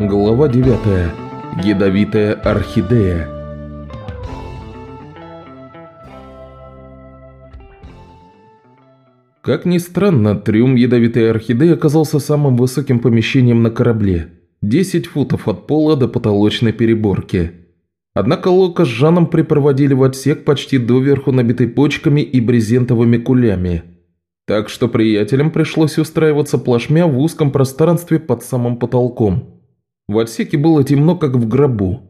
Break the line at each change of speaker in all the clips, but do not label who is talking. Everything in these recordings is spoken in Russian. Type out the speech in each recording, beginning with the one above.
Глава 9. Ядовитая орхидея. Как ни странно, трюм ядовитой орхидеи оказался самым высоким помещением на корабле. 10 футов от пола до потолочной переборки. Однако Лока с Жаном припроводили в отсек почти доверху набитый почками и брезентовыми кулями. Так что приятелям пришлось устраиваться плашмя в узком пространстве под самым потолком. В отсеке было темно, как в гробу,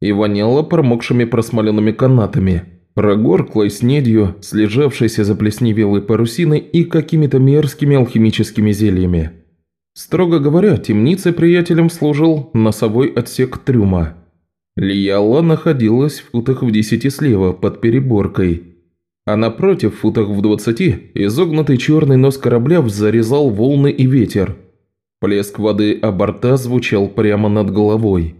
и воняло промокшими просмоленными канатами, прогорклой снедью, слежавшейся заплесневелой парусиной и какими-то мерзкими алхимическими зельями. Строго говоря, темницей приятелям служил носовой отсек трюма. Лияла находилась в футах в десяти слева, под переборкой. А напротив, в футах в двадцати, изогнутый черный нос корабля зарезал волны и ветер. Плеск воды о борта звучал прямо над головой.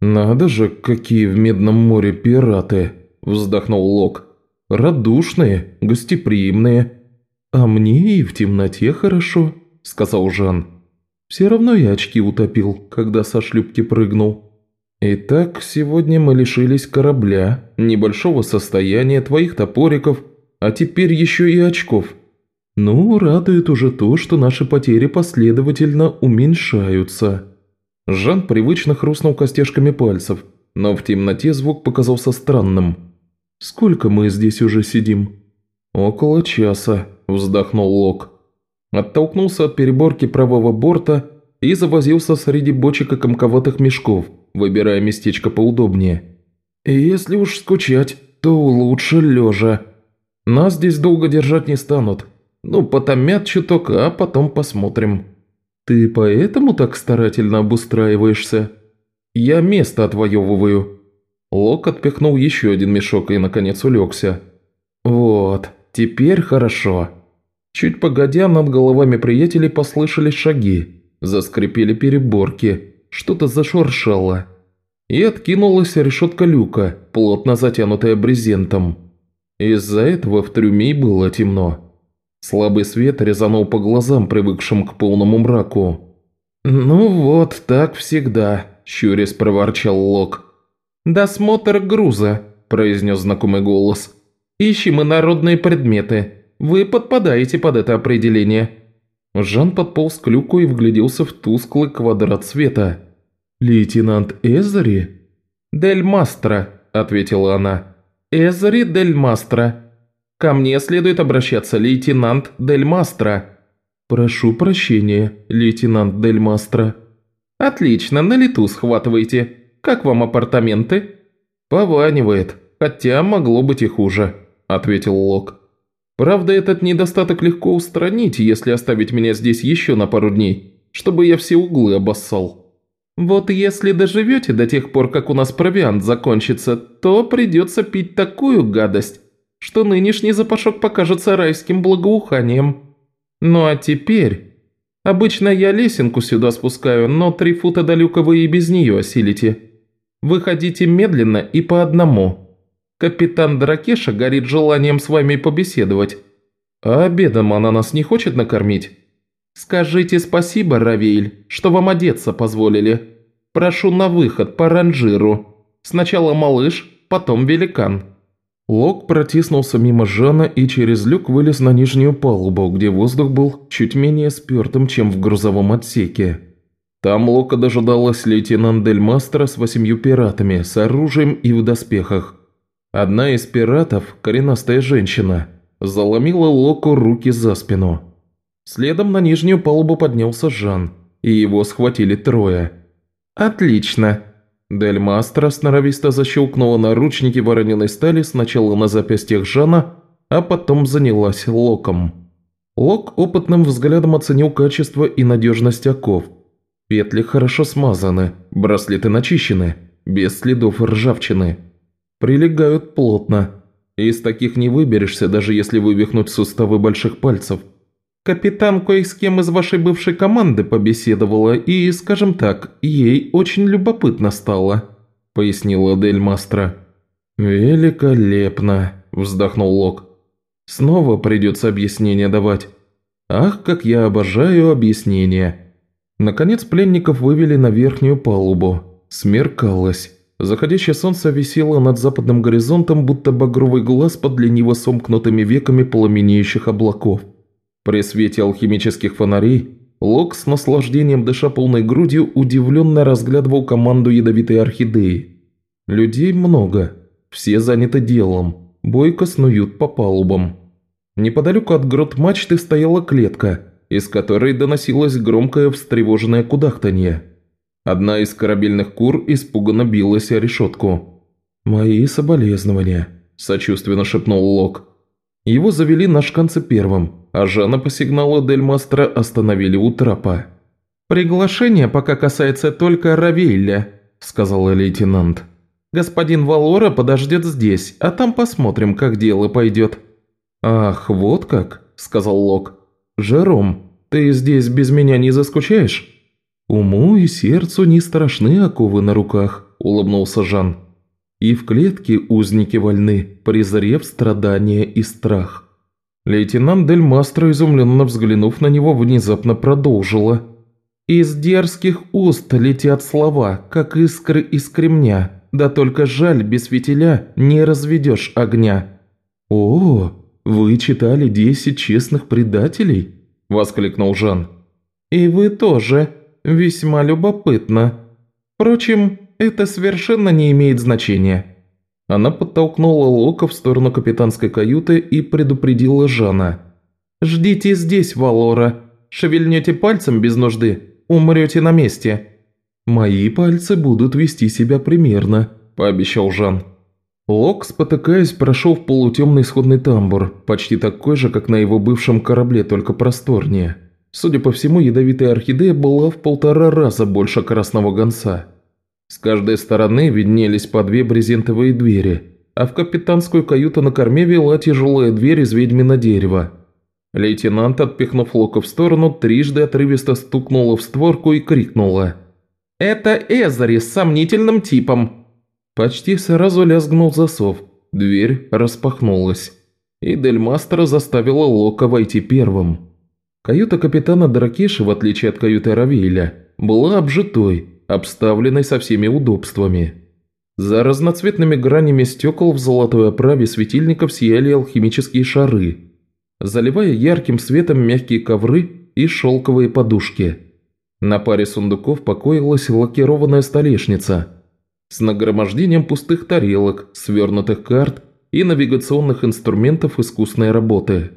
«Надо же, какие в Медном море пираты!» – вздохнул Лок. «Радушные, гостеприимные. А мне и в темноте хорошо», – сказал Жан. «Все равно я очки утопил, когда со шлюпки прыгнул». «Итак, сегодня мы лишились корабля, небольшого состояния, твоих топориков, а теперь еще и очков. Ну, радует уже то, что наши потери последовательно уменьшаются». Жан привычно хрустнул костяшками пальцев, но в темноте звук показался странным. «Сколько мы здесь уже сидим?» «Около часа», – вздохнул Лок. Оттолкнулся от переборки правого борта и завозился среди бочек и комковатых мешков – выбирая местечко поудобнее. «Если уж скучать, то лучше лежа. Нас здесь долго держать не станут. Ну, потомят чуток, а потом посмотрим». «Ты поэтому так старательно обустраиваешься?» «Я место отвоевываю». Лок отпихнул еще один мешок и, наконец, улегся. «Вот, теперь хорошо». Чуть погодя, над головами приятелей послышались шаги. Заскрипели переборки что-то зашуршало. И откинулась решетка люка, плотно затянутая брезентом. Из-за этого в трюме было темно. Слабый свет резанул по глазам, привыкшим к полному мраку. «Ну вот, так всегда», – щурясь проворчал Лок. «Досмотр груза», – произнес знакомый голос. «Ищем инородные предметы. Вы подпадаете под это определение». Жан подполз к люку и вгляделся в тусклый квадрат света. «Лейтенант Эзери?» «Дель Мастро», – ответила она. «Эзери Дель Мастро. Ко мне следует обращаться, лейтенант Дель Мастро». «Прошу прощения, лейтенант Дель Мастро». «Отлично, на лету схватывайте. Как вам апартаменты?» «Пованивает, хотя могло быть и хуже», – ответил Лок. «Правда, этот недостаток легко устранить, если оставить меня здесь еще на пару дней, чтобы я все углы обоссал». Вот если доживете до тех пор, как у нас провиант закончится, то придется пить такую гадость, что нынешний запашок покажется райским благоуханием. Ну а теперь... Обычно я лесенку сюда спускаю, но три фута до вы и без нее осилите. Выходите медленно и по одному. Капитан Дракеша горит желанием с вами побеседовать. А обедом она нас не хочет накормить?» «Скажите спасибо, Равиль, что вам одеться позволили. Прошу на выход по ранжиру. Сначала малыш, потом великан». Лок протиснулся мимо Жана и через люк вылез на нижнюю палубу, где воздух был чуть менее спертым, чем в грузовом отсеке. Там Лока дожидалась лейтенант Дель Мастера с восемью пиратами, с оружием и в доспехах. Одна из пиратов, коренастая женщина, заломила Локу руки за спину. Следом на нижнюю палубу поднялся Жан, и его схватили трое. «Отлично!» Дель Мастро сноровисто защелкнула наручники вороненой стали сначала на запястьях Жана, а потом занялась Локом. Лок опытным взглядом оценил качество и надежность оков. Петли хорошо смазаны, браслеты начищены, без следов ржавчины. Прилегают плотно. Из таких не выберешься, даже если вывихнуть суставы больших пальцев – Капитан кое с кем из вашей бывшей команды побеседовала, и, скажем так, ей очень любопытно стало», – пояснила Дель Мастро. «Великолепно», – вздохнул Лок. «Снова придется объяснение давать. Ах, как я обожаю объяснения. Наконец пленников вывели на верхнюю палубу. Смеркалось. Заходящее солнце висело над западным горизонтом, будто багровый глаз под лениво сомкнутыми веками пламенеющих облаков. При свете алхимических фонарей Лок с наслаждением дыша полной грудью удивленно разглядывал команду ядовитой орхидеи. Людей много, все заняты делом, бойко снуют по палубам. Неподалеку от грот мачты стояла клетка, из которой доносилось громкое встревоженное кудахтанье. Одна из корабельных кур испуганно билась о решетку. «Мои соболезнования», – сочувственно шепнул Лок. Его завели на шканце первым, а Жанна по сигналу Дельмастера остановили у трапа. «Приглашение пока касается только Равейля», – сказал лейтенант. «Господин Валора подождет здесь, а там посмотрим, как дело пойдет». «Ах, вот как», – сказал Лок. «Жером, ты здесь без меня не заскучаешь?» «Уму и сердцу не страшны оковы на руках», – улыбнулся Жан. «И в клетке узники вольны, презрев страдания и страх». Лейтенант Дель Мастро, изумленно взглянув на него, внезапно продолжила. «Из дерзких уст летят слова, как искры из кремня, да только жаль, без фитиля не разведешь огня». «О, вы читали «Десять честных предателей»?» – воскликнул Жан. «И вы тоже», Весьма любопытно. Впрочем, это совершенно не имеет значения». Она подтолкнула Лока в сторону капитанской каюты и предупредила Жана. «Ждите здесь, Валора. Шевельнете пальцем без нужды, умрете на месте». «Мои пальцы будут вести себя примерно», – пообещал Жан. Лок, спотыкаясь, прошел в полутемный сходный тамбур, почти такой же, как на его бывшем корабле, только просторнее. Судя по всему, ядовитая орхидея была в полтора раза больше красного гонца. С каждой стороны виднелись по две брезентовые двери, а в капитанскую каюту на корме вела тяжелая дверь из ведьмина дерева. Лейтенант, отпихнув Лока в сторону, трижды отрывисто стукнула в створку и крикнула. «Это Эзари с сомнительным типом!» Почти сразу лязгнул засов, дверь распахнулась, и Дельмастера заставила Лока войти первым. Каюта капитана Дракеши, в отличие от каюты Равиэля, была обжитой, обставленной со всеми удобствами. За разноцветными гранями стекол в золотой оправе светильников сияли алхимические шары, заливая ярким светом мягкие ковры и шелковые подушки. На паре сундуков покоилась лакированная столешница с нагромождением пустых тарелок, свернутых карт и навигационных инструментов искусной работы.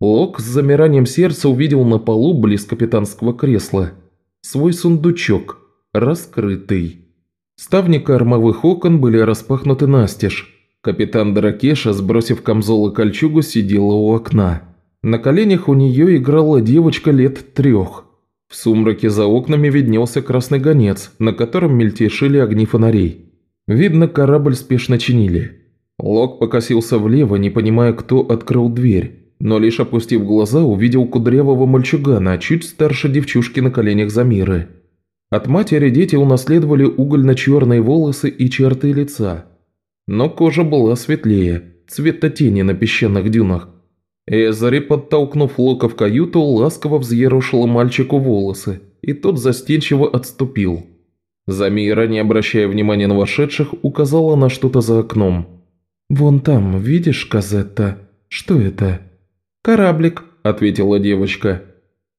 Лок с замиранием сердца увидел на полу близ капитанского кресла свой сундучок, раскрытый. Ставни кормовых окон были распахнуты настежь. Капитан Дракеша, сбросив камзол и кольчугу, сидела у окна. На коленях у нее играла девочка лет трех. В сумраке за окнами виднелся красный гонец, на котором мельтешили огни фонарей. Видно, корабль спешно чинили. Лок покосился влево, не понимая, кто открыл дверь но лишь опустив глаза, увидел кудрявого мальчугана, чуть старше девчушки на коленях Замиры. От матери дети унаследовали угольно-черные волосы и черты лица. Но кожа была светлее, цвета тени на песчаных дюнах. Эзари, подтолкнув Лока в каюту, ласково взъерошила мальчику волосы, и тот застенчиво отступил. Замира, не обращая внимания на вошедших, указала на что-то за окном. «Вон там, видишь, Казетта? Что это?» «Кораблик», – ответила девочка.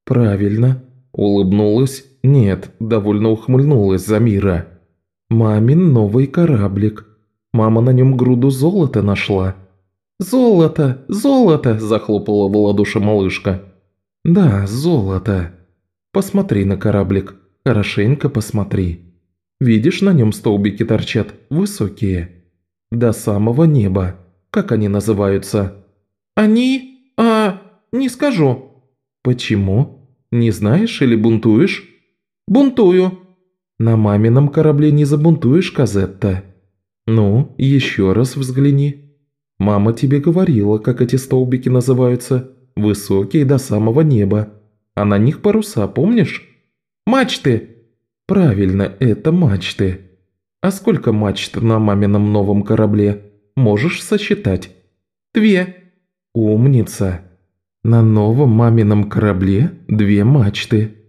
«Правильно», – улыбнулась. Нет, довольно ухмыльнулась Замира. «Мамин новый кораблик. Мама на нем груду золота нашла». «Золото! Золото!» – захлопала в ладоши малышка. «Да, золото. Посмотри на кораблик. Хорошенько посмотри. Видишь, на нем столбики торчат, высокие. До самого неба. Как они называются?» «Они?» «А, не скажу». «Почему? Не знаешь или бунтуешь?» «Бунтую». «На мамином корабле не забунтуешь, Казетта». «Ну, еще раз взгляни. Мама тебе говорила, как эти столбики называются. Высокие до самого неба. А на них паруса, помнишь?» «Мачты!» «Правильно, это мачты. А сколько мачт на мамином новом корабле? Можешь сосчитать?» «Две». «Умница! На новом мамином корабле две мачты.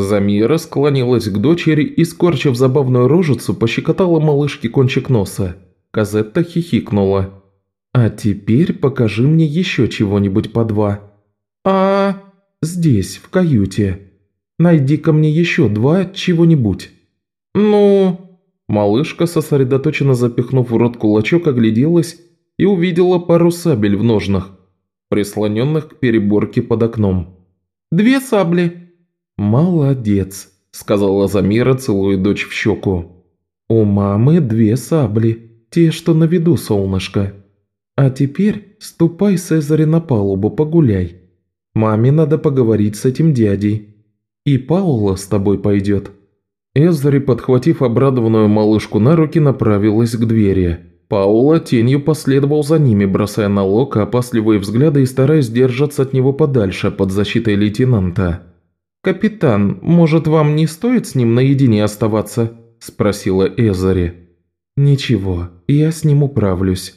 Замира склонилась к дочери и, скорчив забавную рожицу, пощекотала малышке кончик носа. Казетта хихикнула. «А теперь покажи мне еще чего-нибудь по два». «А, здесь, в каюте. Найди-ка мне еще два чего-нибудь». «Ну...» Малышка, сосредоточенно запихнув в рот кулачок, огляделась и увидела пару сабель в ножнах, прислоненных к переборке под окном. «Две сабли». «Молодец», – сказала Замира, целуя дочь в щеку. «У мамы две сабли, те, что на виду, солнышко. А теперь ступай, Цезарь, на палубу, погуляй. Маме надо поговорить с этим дядей. И Паула с тобой пойдет». Эзри, подхватив обрадованную малышку на руки, направилась к двери. Паула тенью последовал за ними, бросая на Лока опасливые взгляды и стараясь держаться от него подальше, под защитой лейтенанта. «Капитан, может, вам не стоит с ним наедине оставаться?» – спросила Эзари. «Ничего, я с ним управлюсь.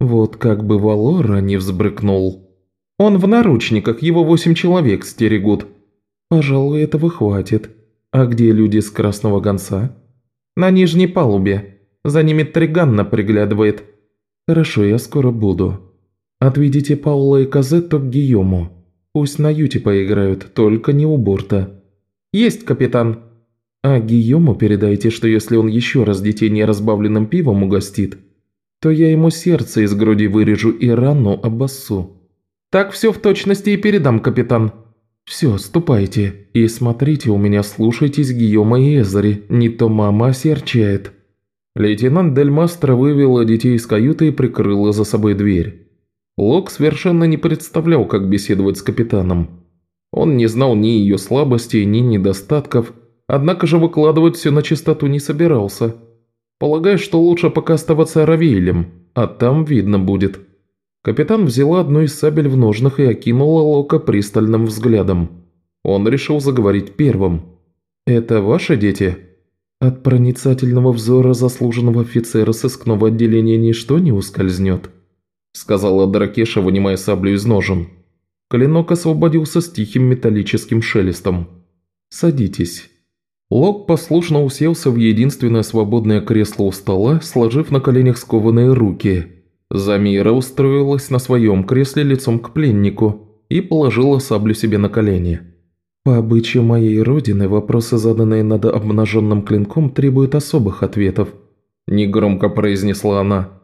Вот как бы Валора не взбрыкнул. Он в наручниках, его восемь человек стерегут. Пожалуй, этого хватит. А где люди с Красного Гонца?» «На нижней палубе. За ними Триганна приглядывает». «Хорошо, я скоро буду. Отведите Паула и Казетту к Гийому. Пусть на юте поиграют, только не у борта». «Есть, капитан». «А Гийому передайте, что если он еще раз детей неразбавленным пивом угостит, то я ему сердце из груди вырежу и рану обоссу». «Так все в точности и передам, капитан». «Все, ступайте и смотрите у меня, слушайтесь Гийома и Эзари, не то мама осерчает». Лейтенант Дель Мастро вывела детей из каюты и прикрыла за собой дверь. Лок совершенно не представлял, как беседовать с капитаном. Он не знал ни ее слабостей, ни недостатков, однако же выкладывать все на чистоту не собирался. Полагая, что лучше пока оставаться Равейлем, а там видно будет. Капитан взяла одну из сабель в ножнах и окинула Лока пристальным взглядом. Он решил заговорить первым. «Это ваши дети?» От проницательного взора заслуженного офицера сыскного отделения ничто не ускользнет сказала Дракеша, вынимая саблю из ножен. Клинок освободился с тихим металлическим шелестом. «Садитесь». Лок послушно уселся в единственное свободное кресло у стола, сложив на коленях скованные руки. Замира устроилась на своем кресле лицом к пленнику и положила саблю себе на колени. «По обычаю моей родины, вопросы, заданные над обнаженным клинком, требуют особых ответов», – негромко произнесла она.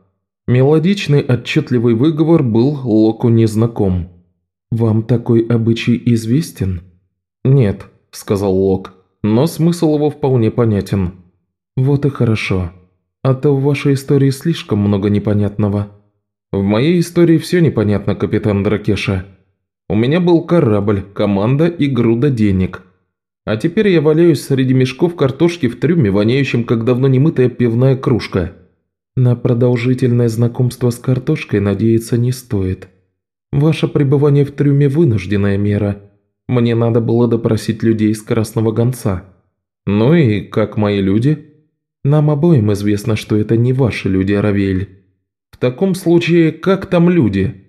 Мелодичный отчетливый выговор был Локу незнаком. «Вам такой обычай известен?» «Нет», – сказал Лок, – «но смысл его вполне понятен». «Вот и хорошо. А то в вашей истории слишком много непонятного». «В моей истории все непонятно, капитан Дракеша. У меня был корабль, команда и груда денег. А теперь я валяюсь среди мешков картошки в трюме, воняющем, как давно немытая пивная кружка». На продолжительное знакомство с картошкой надеяться не стоит. Ваше пребывание в трюме – вынужденная мера. Мне надо было допросить людей из Красного Гонца. Ну и как мои люди? Нам обоим известно, что это не ваши люди, Равель. В таком случае, как там люди?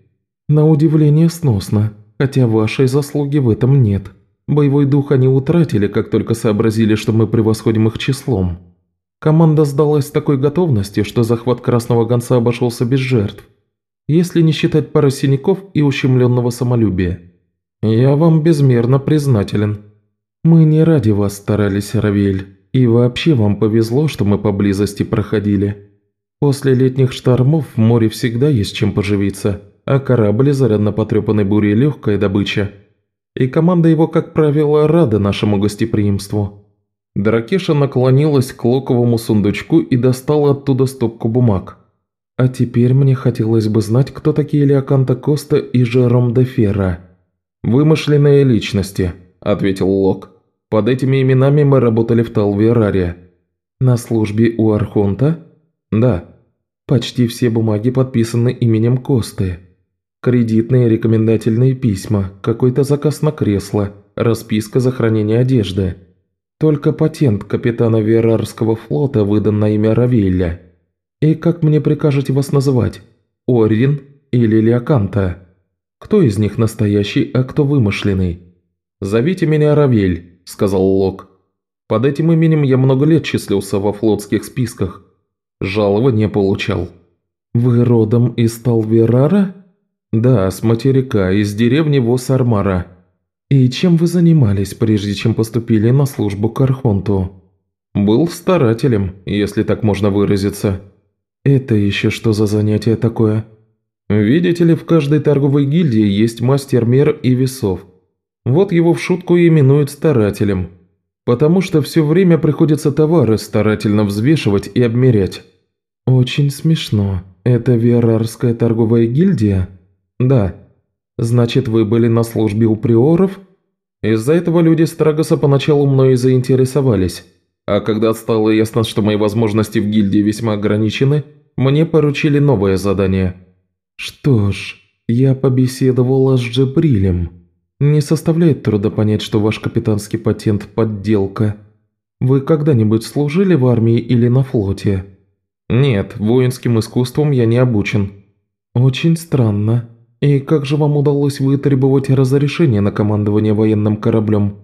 На удивление сносно, хотя вашей заслуги в этом нет. Боевой дух они утратили, как только сообразили, что мы превосходим их числом. Команда сдалась с такой готовностью, что захват Красного Гонца обошелся без жертв, если не считать пары синяков и ущемленного самолюбия. Я вам безмерно признателен. Мы не ради вас старались, Равель, и вообще вам повезло, что мы поблизости проходили. После летних штормов в море всегда есть чем поживиться, а корабль, зарядно потрепанной бурей, легкая добыча. И команда его, как правило, рада нашему гостеприимству. Дракеша наклонилась к локовому сундучку и достала оттуда стопку бумаг. «А теперь мне хотелось бы знать, кто такие Леоканта Коста и Жером де Ферра». «Вымышленные личности», – ответил Лок. «Под этими именами мы работали в Талвераре». «На службе у Архонта?» «Да». «Почти все бумаги подписаны именем Косты. Кредитные рекомендательные письма, какой-то заказ на кресло, расписка за хранение одежды». Только патент капитана Верарского флота выдан на имя Равилля. И как мне прикажете вас называть? Орин или Леоканта? Кто из них настоящий, а кто вымышленный? «Зовите меня Равель», – сказал Лок. «Под этим именем я много лет числился во флотских списках. Жалования получал». «Вы родом из Талверара?» «Да, с материка, из деревни Восармара». «И чем вы занимались, прежде чем поступили на службу к Архонту?» «Был старателем, если так можно выразиться». «Это еще что за занятие такое?» «Видите ли, в каждой торговой гильдии есть мастер мер и весов. Вот его в шутку именуют старателем, потому что все время приходится товары старательно взвешивать и обмерять». «Очень смешно. Это Верарская торговая гильдия?» «Да». «Значит, вы были на службе у приоров?» Из-за этого люди Страгоса поначалу мной заинтересовались, а когда стало ясно, что мои возможности в гильдии весьма ограничены, мне поручили новое задание. Что ж, я побеседовала с Джебрилем. Не составляет труда понять, что ваш капитанский патент – подделка. Вы когда-нибудь служили в армии или на флоте? Нет, воинским искусством я не обучен. Очень странно. «И как же вам удалось вытребовать разрешение на командование военным кораблем?»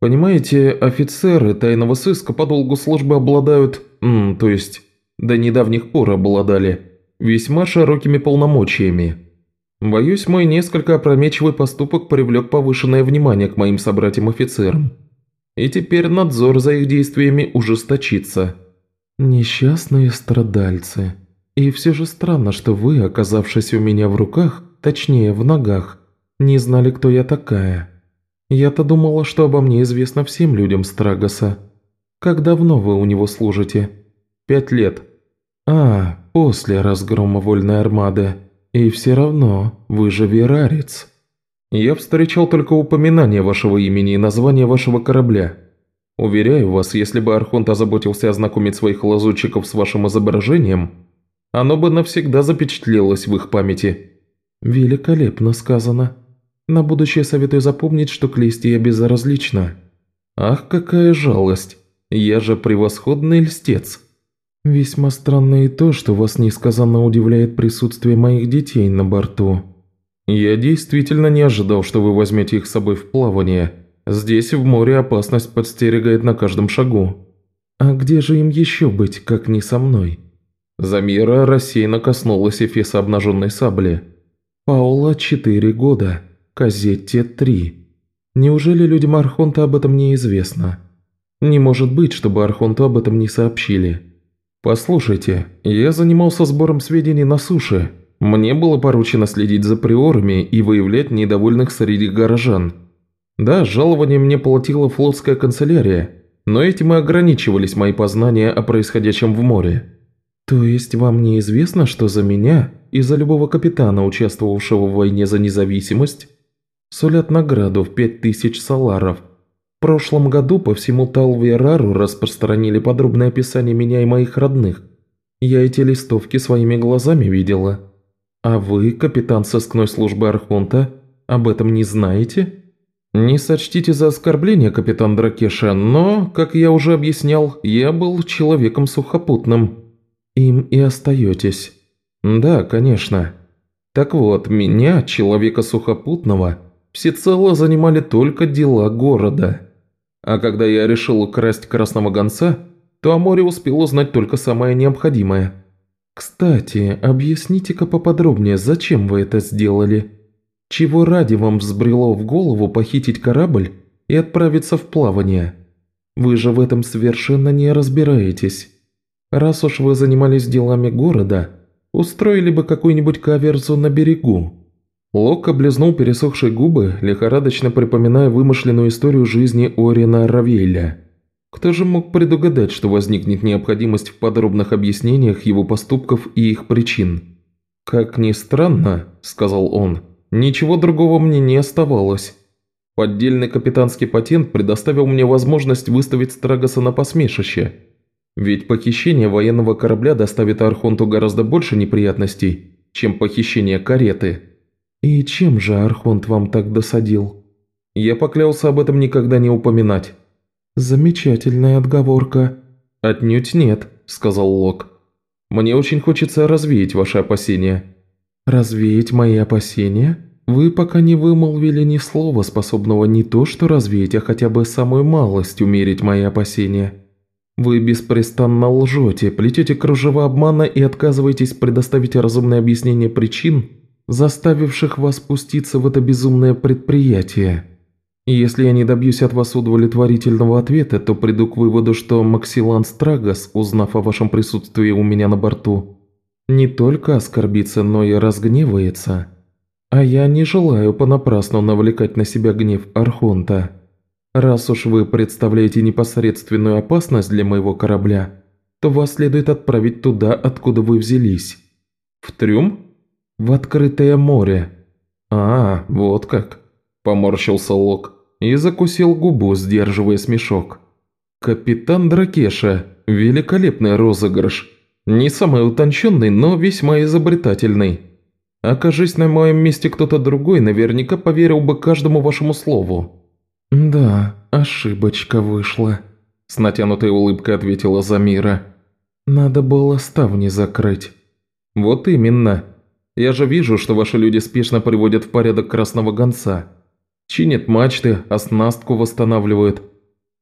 «Понимаете, офицеры тайного сыска по долгу службы обладают, м, то есть до недавних пор обладали, весьма широкими полномочиями. Боюсь, мой несколько опрометчивый поступок привлек повышенное внимание к моим собратьям-офицерам. И теперь надзор за их действиями ужесточится». «Несчастные страдальцы. И все же странно, что вы, оказавшись у меня в руках, Точнее, в ногах. Не знали, кто я такая. Я-то думала, что обо мне известно всем людям Страгоса. Как давно вы у него служите? Пять лет. А, после разгрома Вольной Армады. И все равно, вы же верарец. Я встречал только упоминание вашего имени и название вашего корабля. Уверяю вас, если бы Архонт озаботился ознакомить своих лазутчиков с вашим изображением, оно бы навсегда запечатлелось в их памяти. «Великолепно сказано. На будущее советую запомнить, что к листе я безразлична». «Ах, какая жалость! Я же превосходный льстец!» «Весьма странно и то, что вас несказанно удивляет присутствие моих детей на борту». «Я действительно не ожидал, что вы возьмете их с собой в плавание. Здесь в море опасность подстерегает на каждом шагу». «А где же им еще быть, как не со мной?» Замира рассеянно коснулась эфеса обнаженной сабли. Паула – четыре года, Казетте – три. Неужели людям Архонта об этом неизвестно? Не может быть, чтобы Архонту об этом не сообщили. Послушайте, я занимался сбором сведений на суше. Мне было поручено следить за приорами и выявлять недовольных среди горожан. Да, жалование мне платила флотская канцелярия, но этим и ограничивались мои познания о происходящем в море. «То есть вам неизвестно, что за меня и за любого капитана, участвовавшего в войне за независимость, сулят награду в пять тысяч саларов? В прошлом году по всему Талверару распространили подробное описание меня и моих родных. Я эти листовки своими глазами видела. А вы, капитан сыскной службы Архонта, об этом не знаете?» «Не сочтите за оскорбление, капитан Дракеша, но, как я уже объяснял, я был человеком сухопутным». Им и остаетесь. Да, конечно. Так вот, меня, человека сухопутного, всецело занимали только дела города. А когда я решил украсть красного гонца, то о море успел узнать только самое необходимое. Кстати, объясните-ка поподробнее, зачем вы это сделали? Чего ради вам взбрело в голову похитить корабль и отправиться в плавание? Вы же в этом совершенно не разбираетесь. Раз уж вы занимались делами города, устроили бы какую-нибудь каверзу на берегу». Лок облизнул пересохшие губы, лихорадочно припоминая вымышленную историю жизни Орина Равеля. Кто же мог предугадать, что возникнет необходимость в подробных объяснениях его поступков и их причин? «Как ни странно», – сказал он, – «ничего другого мне не оставалось». Поддельный капитанский патент предоставил мне возможность выставить Страгоса на посмешище – ведь похищение военного корабля доставит Архонту гораздо больше неприятностей, чем похищение кареты. И чем же Архонт вам так досадил? Я поклялся об этом никогда не упоминать. Замечательная отговорка. Отнюдь нет, сказал Лок. Мне очень хочется развеять ваши опасения. Развеять мои опасения? вы пока не вымолвили ни слова, способного не то что развеять, а хотя бы самую малость умерить мои опасения. Вы беспрестанно лжете, плетете кружева обмана и отказываетесь предоставить разумное объяснение причин, заставивших вас спуститься в это безумное предприятие. Если я не добьюсь от вас удовлетворительного ответа, то приду к выводу, что Максилан Страгос, узнав о вашем присутствии у меня на борту, не только оскорбится, но и разгневается. А я не желаю понапрасну навлекать на себя гнев Архонта. Раз уж вы представляете непосредственную опасность для моего корабля, то вас следует отправить туда, откуда вы взялись. В трюм? В открытое море. А, вот как. Поморщился Лок и закусил губу, сдерживая смешок. Капитан Дракеша, великолепный розыгрыш. Не самый утонченный, но весьма изобретательный. Окажись на моем месте кто-то другой, наверняка поверил бы каждому вашему слову». «Да, ошибочка вышла», – с натянутой улыбкой ответила Замира. «Надо было ставни закрыть». «Вот именно. Я же вижу, что ваши люди спешно приводят в порядок красного гонца. Чинят мачты, оснастку восстанавливают.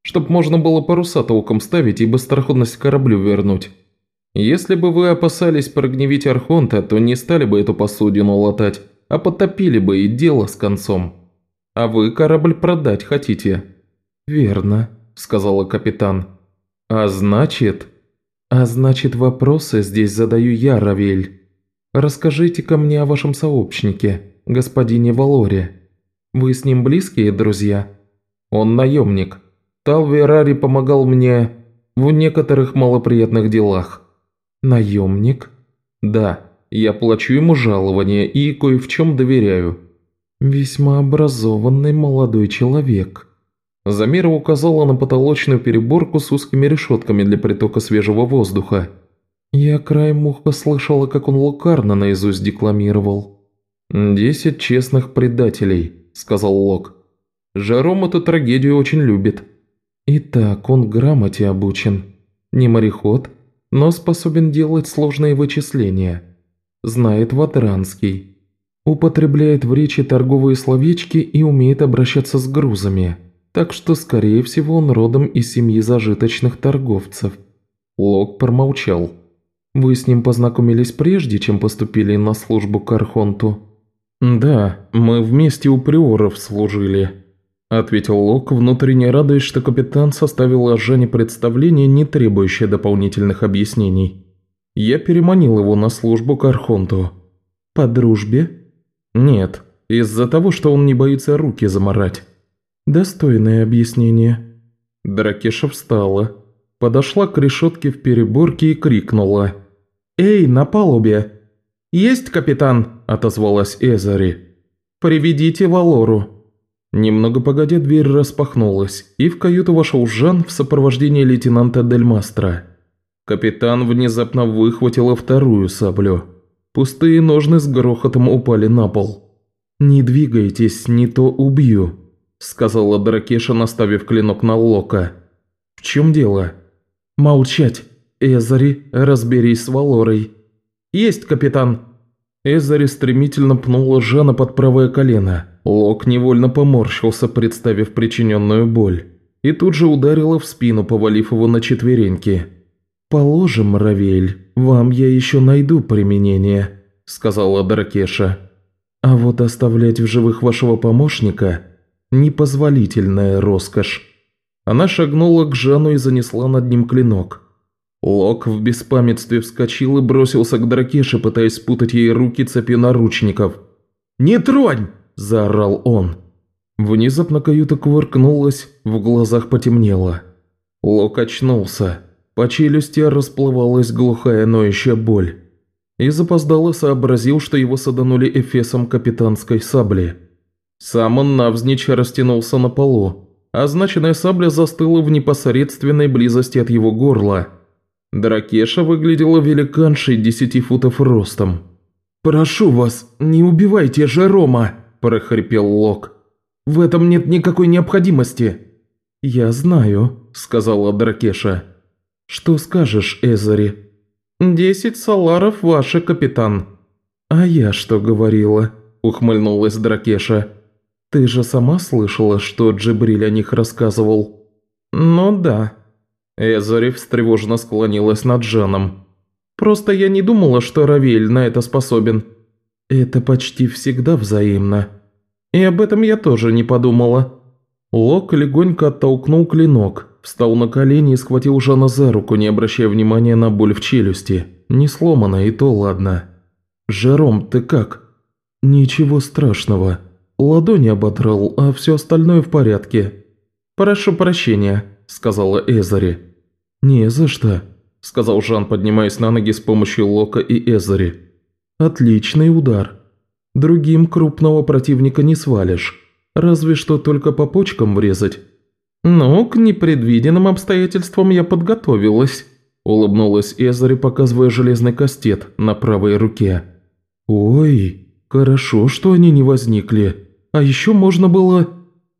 Чтоб можно было паруса толком ставить и быстроходность кораблю вернуть». Если бы вы опасались прогневить Архонта, то не стали бы эту посудину латать, а потопили бы и дело с концом. А вы корабль продать хотите?» «Верно», – сказала капитан. «А значит...» «А значит, вопросы здесь задаю я, Равель. Расскажите-ка мне о вашем сообщнике, господине Валоре. Вы с ним близкие друзья?» «Он наемник. Талверари помогал мне в некоторых малоприятных делах. «Наемник?» «Да, я плачу ему жалование и кое в чем доверяю». «Весьма образованный молодой человек». Замира указала на потолочную переборку с узкими решетками для притока свежего воздуха. Я краем уха слышала, как он лукарно наизусть декламировал. «Десять честных предателей», – сказал Лок. «Жаром эту трагедию очень любит». «Итак, он грамоте обучен. Не мореход, но способен делать сложные вычисления. Знает ватранский. Употребляет в речи торговые словечки и умеет обращаться с грузами. Так что, скорее всего, он родом из семьи зажиточных торговцев. Лок промолчал. «Вы с ним познакомились прежде, чем поступили на службу к Архонту?» «Да, мы вместе у приоров служили», ответил Лок, внутренне радуясь, что капитан составил о Жане представление, не требующее дополнительных объяснений. Я переманил его на службу к Архонту. «По дружбе?» «Нет, из-за того, что он не боится руки заморать». «Достойное объяснение». Дракеша встала, подошла к решетке в переборке и крикнула. «Эй, на палубе!» «Есть, капитан!» – отозвалась Эзари. «Приведите Валору». Немного погодя, дверь распахнулась, и в каюту вошел Жан в сопровождении лейтенанта Дельмастра. Капитан внезапно выхватила вторую саблю. Пустые ножны с грохотом упали на пол. «Не двигайтесь, не то убью», – сказала Дракеша, наставив клинок на Лока. «В чем дело?» «Молчать. Эзари, разберись с Валорой». «Есть, капитан!» Эзари стремительно пнула Жана под правое колено. Лок невольно поморщился, представив причиненную боль, и тут же ударила в спину, повалив его на четвереньки. «Положим, Равель, вам я еще найду применение», – сказала Дракеша. «А вот оставлять в живых вашего помощника – непозволительная роскошь». Она шагнула к Жану и занесла над ним клинок. Лок в беспамятстве вскочил и бросился к Дракеше, пытаясь спутать ей руки цепью наручников. «Не тронь!» – заорал он. Внезапно каюта кувыркнулась, в глазах потемнело. Лок очнулся. По челюсти расплывалась глухая ноющая боль. И запоздало сообразил, что его саданули эфесом капитанской сабли. Сам он навзничь растянулся на полу. Означенная сабля застыла в непосредственной близости от его горла. Дракеша выглядела великаншей десяти футов ростом. «Прошу вас, не убивайте Жерома!» прохрипел Лок. «В этом нет никакой необходимости». «Я знаю», – сказала Дракеша. «Что скажешь, Эзари?» «Десять саларов, ваше капитан». «А я что говорила?» – ухмыльнулась Дракеша. «Ты же сама слышала, что Джибриль о них рассказывал?» «Ну да». Эзори встревоженно склонилась над Жаном. «Просто я не думала, что Равель на это способен». «Это почти всегда взаимно», и об этом я тоже не подумала. Лок легонько оттолкнул клинок, встал на колени и схватил Жана за руку, не обращая внимания на боль в челюсти. Не сломано, и то ладно. «Жером, ты как?» «Ничего страшного. Ладони ободрал, а все остальное в порядке». «Прошу прощения», – сказала Эзари. «Не за что», – сказал Жан, поднимаясь на ноги с помощью Лока и Эзари. «Отличный удар. Другим крупного противника не свалишь, разве что только по почкам врезать». «Ну, к непредвиденным обстоятельствам я подготовилась», – улыбнулась Эзари, показывая железный кастет на правой руке. «Ой, хорошо, что они не возникли. А еще можно было...»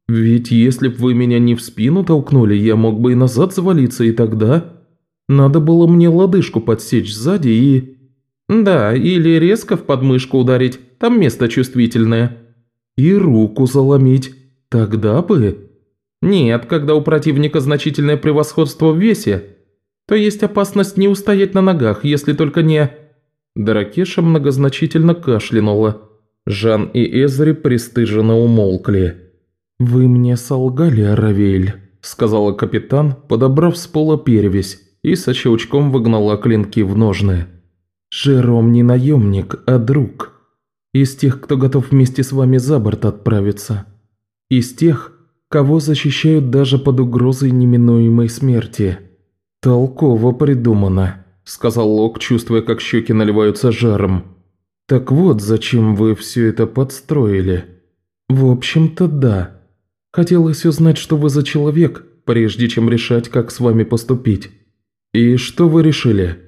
«Ведь если б вы меня не в спину толкнули, я мог бы и назад завалиться, и тогда...» «Надо было мне лодыжку подсечь сзади и...» «Да, или резко в подмышку ударить, там место чувствительное». «И руку заломить. Тогда бы...» «Нет, когда у противника значительное превосходство в весе, то есть опасность не устоять на ногах, если только не...» Дракеша многозначительно кашлянула. Жан и Эзри пристыженно умолкли. «Вы мне солгали, Аравель», – сказала капитан, подобрав с пола перевязь и со щелчком выгнала клинки в ножны. Жером не наемник, а друг. Из тех, кто готов вместе с вами за борт отправиться. Из тех, кого защищают даже под угрозой неминуемой смерти. Толково придумано», – сказал Лок, чувствуя, как щеки наливаются жаром. «Так вот, зачем вы все это подстроили?» «В общем-то, да. Хотелось узнать, что вы за человек, прежде чем решать, как с вами поступить. И что вы решили?»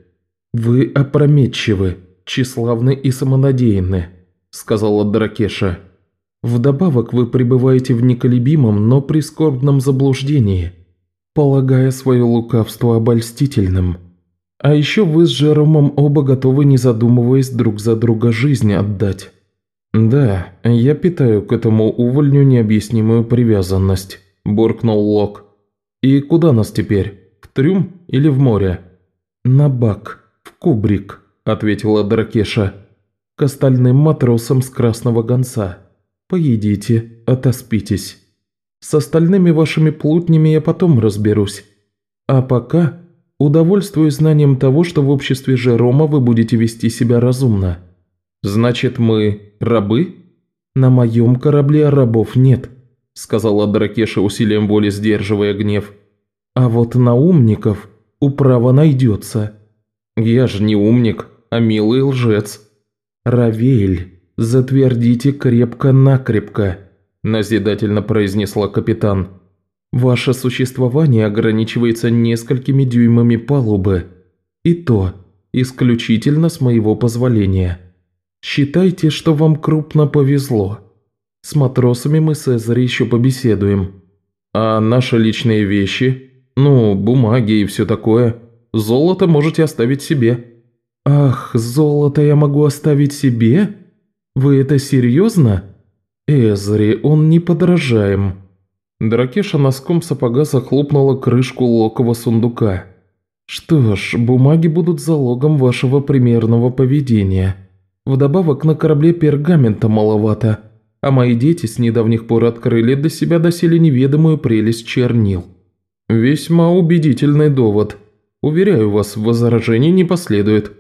«Вы опрометчивы, тщеславны и самонадеянны», – сказала Дракеша. «Вдобавок вы пребываете в неколебимом, но прискорбном заблуждении, полагая свое лукавство обольстительным. А еще вы с Жеромом оба готовы, не задумываясь, друг за друга жизнь отдать». «Да, я питаю к этому увольню необъяснимую привязанность», – буркнул Лок. «И куда нас теперь? В трюм или в море?» «На бак», кубрик», – ответила Дракеша. «К остальным матросам с Красного Гонца. Поедите, отоспитесь. С остальными вашими плутнями я потом разберусь. А пока удовольствуюсь знанием того, что в обществе Жерома вы будете вести себя разумно. Значит, мы рабы? На моем корабле рабов нет», – сказала Дракеша усилием воли, сдерживая гнев. «А вот на умников управа найдется». «Я же не умник, а милый лжец». «Равель, затвердите крепко-накрепко», – назидательно произнесла капитан. «Ваше существование ограничивается несколькими дюймами палубы. И то исключительно с моего позволения. Считайте, что вам крупно повезло. С матросами мы с Эзери еще побеседуем. А наши личные вещи, ну, бумаги и все такое, Золото можете оставить себе». «Ах, золото я могу оставить себе? Вы это серьезно? Эзри, он неподражаем». Дракеша носком сапога захлопнула крышку локового сундука. «Что ж, бумаги будут залогом вашего примерного поведения. Вдобавок на корабле пергамента маловато, а мои дети с недавних пор открыли для себя доселе неведомую прелесть чернил». «Весьма убедительный довод», Уверяю вас, возражений не последует.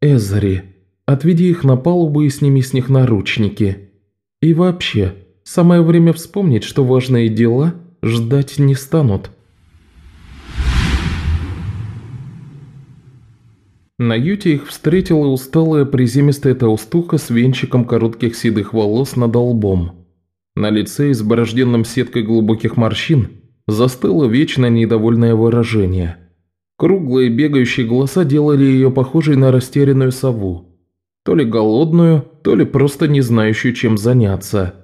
Эзари, отведи их на палубу и сними с них наручники. И вообще, самое время вспомнить, что важные дела ждать не станут. На юте их встретила усталая приземистая толстуха с венчиком коротких седых волос над лбом. На лице, изборожденном сеткой глубоких морщин, застыло вечно недовольное выражение – Круглые бегающие глаза делали ее похожей на растерянную сову. То ли голодную, то ли просто не знающую, чем заняться.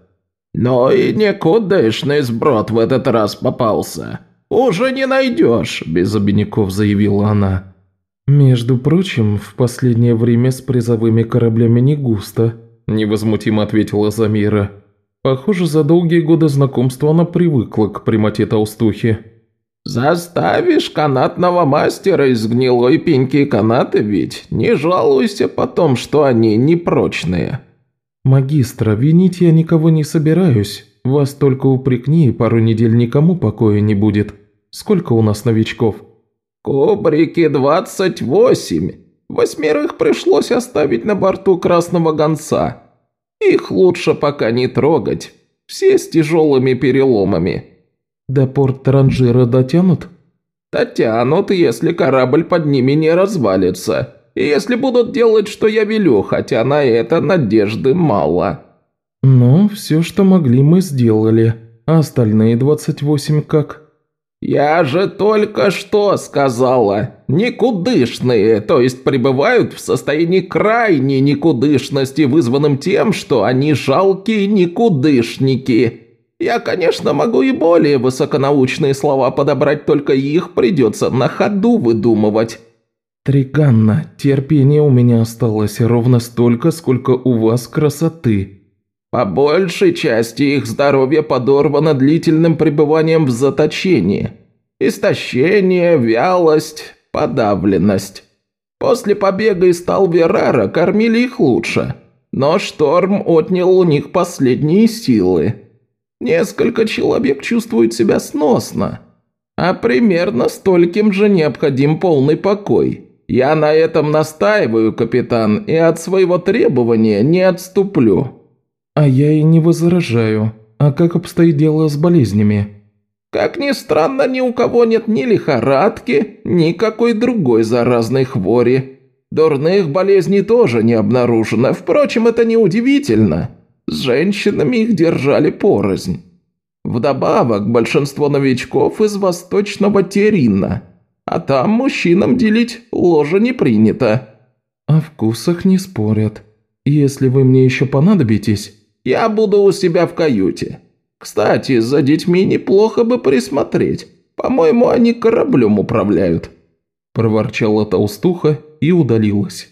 «Но и никудышный сброд в этот раз попался. Уже не найдешь», – без обиняков заявила она. «Между прочим, в последнее время с призовыми кораблями не густо», – невозмутимо ответила Замира. Похоже, за долгие годы знакомства она привыкла к прямоте толстухи.
«Заставишь канатного мастера из гнилой пеньки канаты ведь, не жалуйся потом, что они непрочные».
«Магистра, винить я никого не собираюсь. Вас только упрекни, и пару недель никому покоя не будет. Сколько у нас новичков?»
«Кубрики двадцать восемь. Восьмерых пришлось оставить на борту Красного Гонца. Их лучше пока не трогать. Все с тяжелыми переломами».
«До порт Таранжира дотянут?»
«Дотянут, если корабль под ними не развалится. И если будут делать, что я велю, хотя на это надежды мало».
«Ну, все, что могли, мы сделали. А остальные 28 как?»
«Я же только что сказала. Никудышные, то есть пребывают в состоянии крайней никудышности, вызванном тем, что они жалкие никудышники». Я, конечно, могу и более высоконаучные слова подобрать, только их придется на ходу выдумывать».
«Триганна, терпения у меня осталось ровно столько, сколько у вас красоты».
«По большей части их здоровье подорвано длительным пребыванием в заточении. Истощение, вялость, подавленность. После побега из Талверара кормили их лучше, но шторм отнял у них последние силы». Несколько человек чувствуют себя сносно, а примерно стольким же необходим полный покой. Я на этом настаиваю, капитан, и от своего требования не отступлю».
«А я и не возражаю. А как обстоит дело с болезнями?»
«Как ни странно, ни у кого нет ни лихорадки, ни какой другой заразной хвори. Дурных болезней тоже не обнаружено. Впрочем, это не удивительно. С женщинами их держали порознь. Вдобавок, большинство новичков из восточного Терина, а там мужчинам делить ложе не принято».
«О вкусах не спорят. Если вы мне еще понадобитесь...»
«Я буду у себя в каюте. Кстати, за детьми неплохо бы присмотреть. По-моему, они кораблем управляют».
Проворчала толстуха и удалилась.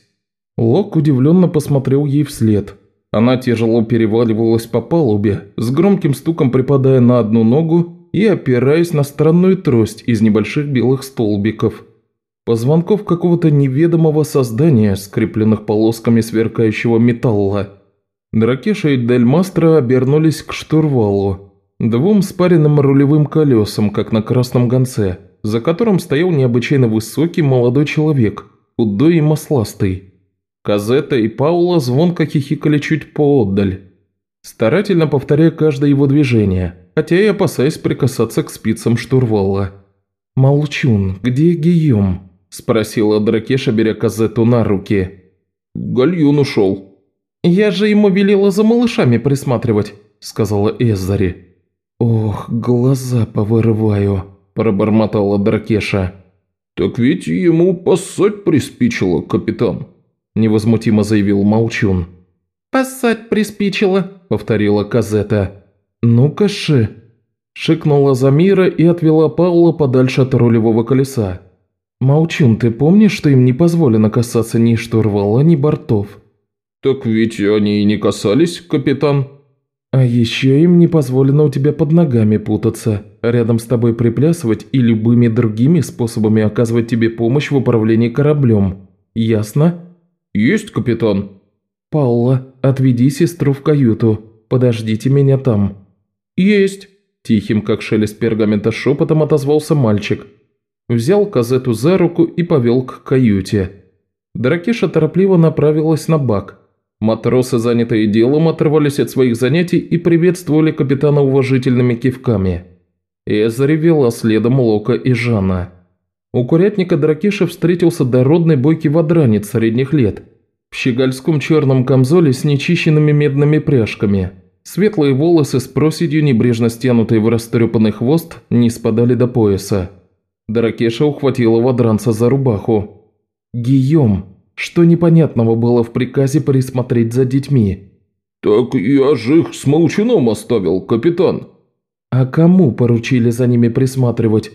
Лок удивленно посмотрел ей вслед – она тяжело переваливалась по палубе, с громким стуком припадая на одну ногу и опираясь на странную трость из небольших белых столбиков. Позвонков какого-то неведомого создания, скрепленных полосками сверкающего металла. Дракеша и Дельмастро обернулись к штурвалу, двум спаренным рулевым колесам, как на красном гонце, за которым стоял необычайно высокий молодой человек, худой и масластый. Казета и Паула звонко хихикали чуть поотдаль, старательно повторяя каждое его движение, хотя и опасаясь прикасаться к спицам штурвала. «Молчун, где Гийом?» – спросила Дракеша, беря Казету на руки.
«Гальюн ушел».
«Я же ему велела за малышами присматривать», – сказала Эзари. «Ох, глаза повырываю», – пробормотала Дракеша.
«Так ведь ему поссать приспичило, капитан», –
невозмутимо заявил Молчун.
«Поссать приспичило», –
повторила Казета. «Ну-ка, ши!» Шикнула Замира и отвела Паула подальше от рулевого колеса. «Молчун, ты помнишь, что им не позволено касаться ни штурвала, ни бортов?»
«Так ведь они и не касались, капитан».
«А еще им не позволено у тебя под ногами путаться, рядом с тобой приплясывать и любыми другими способами оказывать тебе помощь в управлении кораблем. Ясно?»
«Есть, капитан».
«Паула, отведи сестру в каюту. Подождите меня там».
«Есть».
Тихим, как шелест пергамента шепотом отозвался мальчик. Взял Казету за руку и повел к каюте. Дракеша торопливо направилась на бак. Матросы, занятые делом, оторвались от своих занятий и приветствовали капитана уважительными кивками. Эзари вела следом Лока и Жана. У курятника Дракиша встретился дородный бойкий водранец средних лет, в щегольском черном камзоле с нечищенными медными пряжками. Светлые волосы с проседью, небрежно стянутые в растрепанный хвост, не спадали до пояса. Дракеша ухватила водранца за рубаху. «Гийом, что непонятного было в приказе присмотреть за детьми?»
«Так я же их с молчуном оставил, капитан».
«А кому поручили за ними присматривать?»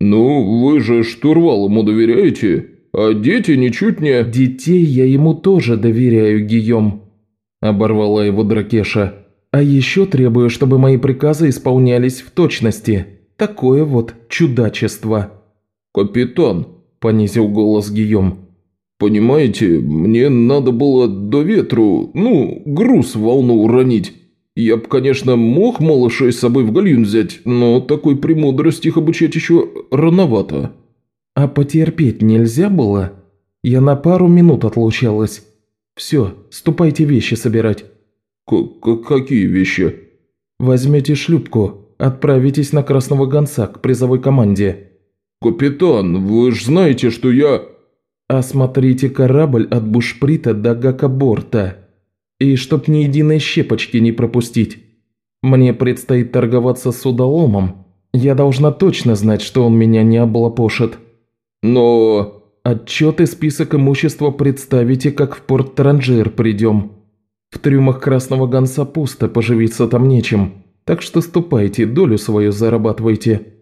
«Ну, вы же штурвал ему доверяете, а дети ничуть не...»
«Детей я ему тоже доверяю, Гийом». – оборвала его Дракеша. «А еще требую, чтобы мои приказы исполнялись в точности. Такое вот чудачество».
«Капитан», – понизил голос Гийом, – «понимаете, мне надо было до ветру, ну, груз в волну уронить. Я бы, конечно, мог малышей с собой в гальюн взять, но такой премудрости их обучать еще рановато».
«А потерпеть нельзя было? Я на пару минут отлучалась. Все, ступайте вещи собирать».
К -к «Какие вещи?»
«Возьмете шлюпку, отправитесь на Красного Гонца к призовой команде».
«Капитан, вы ж знаете, что я...»
«Осмотрите корабль от Бушприта до Гакаборта. И чтоб ни единой щепочки не пропустить. Мне предстоит торговаться с судоломом. Я должна точно знать, что он меня не облапошит».
Но...
Отчет и список имущества представите, как в порт Таранжир придем. В трюмах Красного Гонца пусто, поживиться там нечем. Так что ступайте, долю свою зарабатывайте».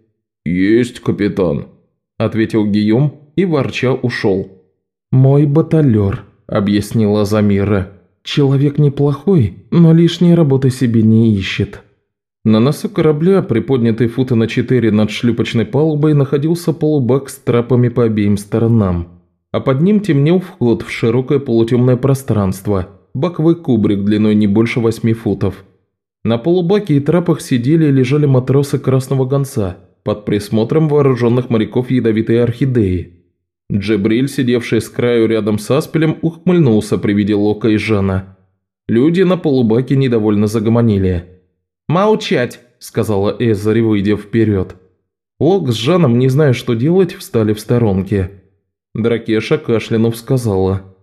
«Есть, капитан», – ответил Гийом и ворча ушел.
«Мой баталер», – объяснила Замира. «Человек неплохой, но лишней работы себе не ищет». На носу корабля, приподнятый фута на четыре над шлюпочной палубой, находился полубак с трапами по обеим сторонам. А под ним темнел вход в широкое полутемное пространство, боковой кубрик длиной не больше восьми футов. На полубаке и трапах сидели и лежали матросы Красного Гонца под присмотром вооруженных моряков ядовитой орхидеи. Джебриль, сидевший с краю рядом с Аспелем, ухмыльнулся при виде Лока и Жана. Люди на полубаке недовольно загомонили. «Молчать!» – сказала Эзари, выйдя вперед. Лок с Жаном, не зная, что делать, встали в сторонке. Дракеша кашлянув сказала.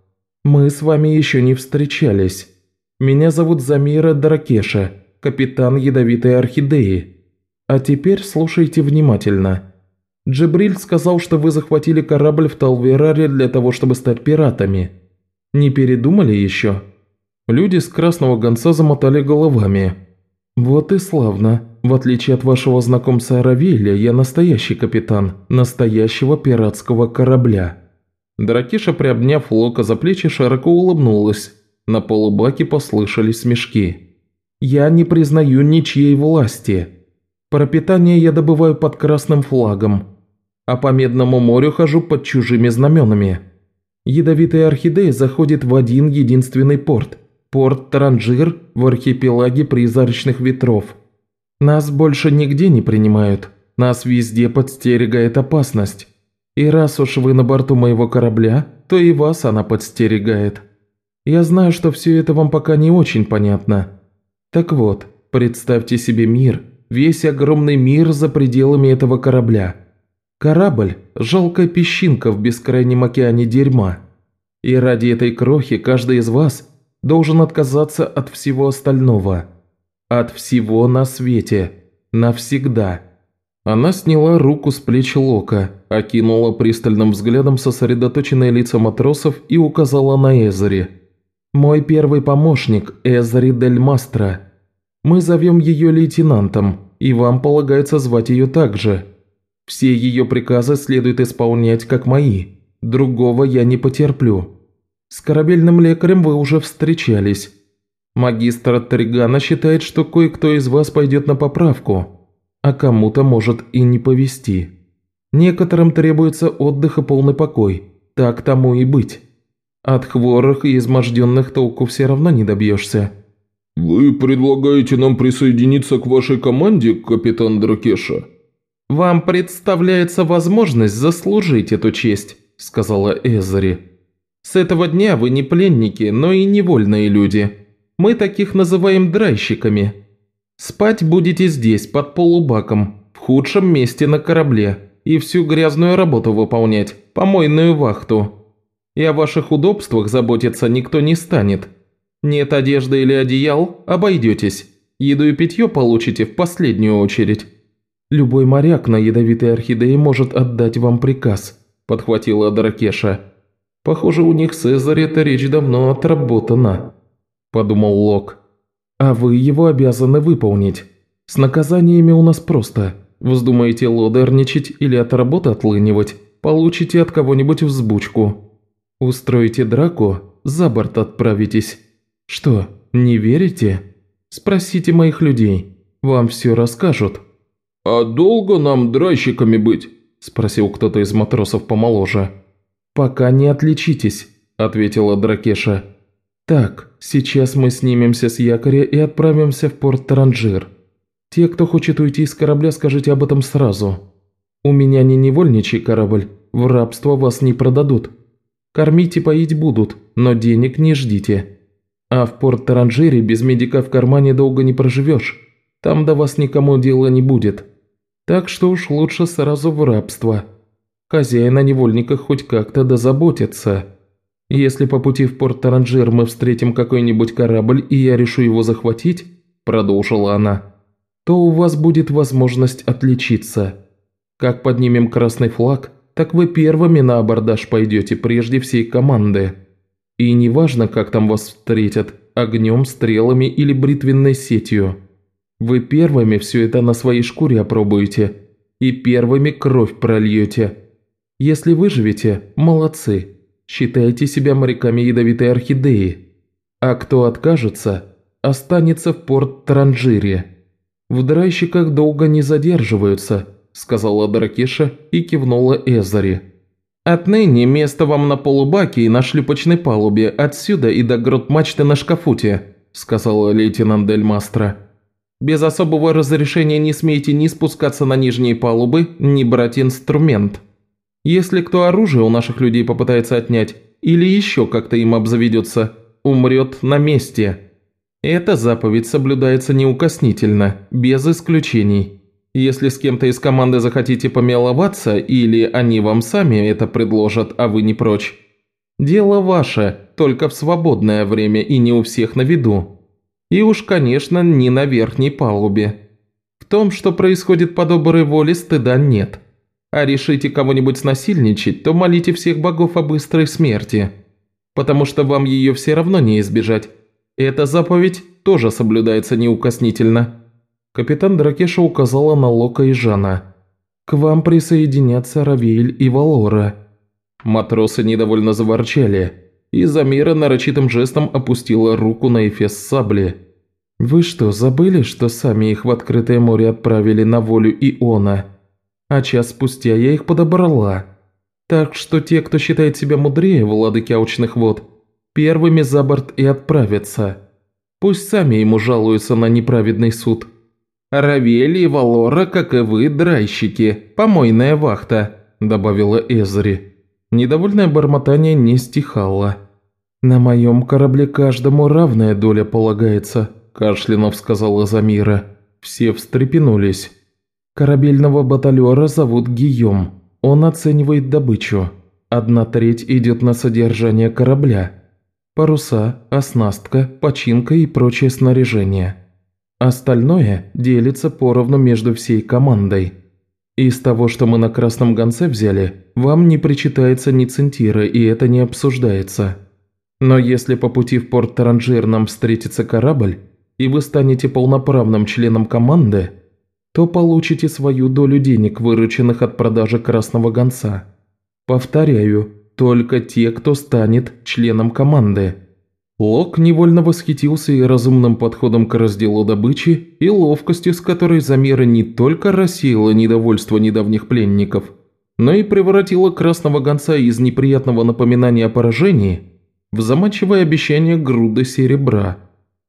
«Мы с вами еще не встречались. Меня зовут Замира Дракеша, капитан ядовитой орхидеи. А теперь слушайте внимательно. Джебриль сказал, что вы захватили корабль в Талвераре для того, чтобы стать пиратами. Не передумали еще?» Люди с Красного Гонца замотали головами. «Вот и славно. В отличие от вашего знакомца Равиля, я настоящий капитан, настоящего пиратского корабля». Дракиша, приобняв Лока за плечи, широко улыбнулась. На полубаке послышались смешки. «Я не признаю ничьей власти. Пропитание я добываю под красным флагом, а по Медному морю хожу под чужими знаменами. Ядовитая орхидея заходит в один единственный порт – порт Таранжир в архипелаге призрачных ветров. Нас больше нигде не принимают, нас везде подстерегает опасность. И раз уж вы на борту моего корабля, то и вас она подстерегает. Я знаю, что все это вам пока не очень понятно. Так вот, представьте себе мир, весь огромный мир за пределами этого корабля. Корабль – жалкая песчинка в бескрайнем океане дерьма. И ради этой крохи каждый из вас – должен отказаться от всего остального. От всего на свете. Навсегда. Она сняла руку с плеч Лока, окинула пристальным взглядом сосредоточенные лица матросов и указала на Эзари. «Мой первый помощник Эзари Дель Мастро. Мы зовем ее лейтенантом, и вам полагается звать ее так же. Все ее приказы следует исполнять, как мои. Другого я не потерплю». С корабельным лекарем вы уже встречались. Магистр Тригана считает, что кое-кто из вас пойдет на поправку, а кому-то может и не повезти. Некоторым требуется отдых и полный покой, так тому и быть. От хворых и изможденных толку все равно не добьешься».
«Вы предлагаете нам присоединиться к вашей команде, капитан Дракеша?»
«Вам представляется возможность заслужить эту честь», – сказала Эзари. С этого дня вы не пленники, но и невольные люди. Мы таких называем драйщиками. Спать будете здесь, под полубаком, в худшем месте на корабле, и всю грязную работу выполнять, помойную вахту. И о ваших удобствах заботиться никто не станет. Нет одежды или одеял – обойдетесь. Еду и питье получите в последнюю очередь. Любой моряк на ядовитой орхидее может отдать вам приказ», – подхватила Дракеша. Похоже, у них с эта речь давно отработана», – подумал Лок. «А вы его обязаны выполнить. С наказаниями у нас просто. Вздумаете лодерничать или от работы отлынивать, получите от кого-нибудь взбучку. Устроите драку, за борт отправитесь. Что, Не верите? Спросите моих людей. Вам все расскажут».
«А долго нам драйщиками быть?» – спросил кто-то из матросов помоложе.
«Пока не отличитесь», – ответила Дракеша. «Так, сейчас мы снимемся с якоря и отправимся в порт Таранжир. Те, кто хочет уйти из корабля, скажите об этом сразу. У меня не невольничий корабль, в рабство вас не продадут. Кормить и поить будут, но денег не ждите. А в порт Таранжире без медика в кармане долго не проживешь. Там до вас никому дела не будет. Так что уж лучше сразу в рабство. Хозяин о невольниках хоть как-то дозаботится». «Если по пути в порт Таранжир мы встретим какой-нибудь корабль, и я решу его захватить», – продолжила она, – «то у вас будет возможность отличиться. Как поднимем красный флаг, так вы первыми на абордаж пойдете прежде всей команды. И неважно, как там вас встретят – огнем, стрелами или бритвенной сетью. Вы первыми все это на своей шкуре опробуете и первыми кровь прольете. Если выживете – молодцы». Считайте себя моряками ядовитой орхидеи. А кто откажется, останется в порт Транжире. В драйщиках долго не задерживаются», – сказала Дракеша и кивнула Эзари. «Отныне место вам на полубаке и на шлюпочной палубе, отсюда и до грот мачты на шкафуте», – сказала лейтенант Дель Мастро. «Без особого разрешения не смейте ни спускаться на нижние палубы, ни брать инструмент». Если кто оружие у наших людей попытается отнять, или еще как-то им обзаведется, умрет на месте. Эта заповедь соблюдается неукоснительно, без исключений. Если с кем-то из команды захотите помеловаться, или они вам сами это предложат, а вы не прочь, дело ваше, только в свободное время и не у всех на виду. И уж, конечно, не на верхней палубе. В том, что происходит по доброй воле, стыда нет. А решите кого-нибудь снасильничать, то молите всех богов о быстрой смерти. Потому что вам ее все равно не избежать. Эта заповедь тоже соблюдается неукоснительно». Капитан Дракеша указала на Лока и Жана. «К вам присоединятся Равиль и Валора». Матросы недовольно заворчали, и Замира нарочитым жестом опустила руку на эфес сабли. «Вы что, забыли, что сами их в открытое море отправили на волю Иона?» а час спустя я их подобрала. Так что те, кто считает себя мудрее владыки аучных вод, первыми за борт и отправятся. Пусть сами ему жалуются на неправедный суд. Равели и Валора, как и вы, драйщики, помойная вахта», – добавила Эзри. Недовольное бормотание не стихало. «На моем корабле каждому равная доля полагается», – кашлянув сказала Замира. Все встрепенулись. Корабельного баталера зовут Гийом. Он оценивает добычу. Одна треть идет на содержание корабля. Паруса, оснастка, починка и прочее снаряжение. Остальное делится поровну между всей командой. Из того, что мы на Красном Гонце взяли, вам не причитается ни центира, и это не обсуждается. Но если по пути в порт Таранжир нам встретится корабль, и вы станете полноправным членом команды – то получите свою долю денег, вырученных от продажи красного гонца. Повторяю, только те, кто станет членом команды. Лок невольно восхитился и разумным подходом к разделу добычи, и ловкостью, с которой Замера не только рассеяла недовольство недавних пленников, но и превратила красного гонца из неприятного напоминания о поражении в заманчивое обещание груды серебра.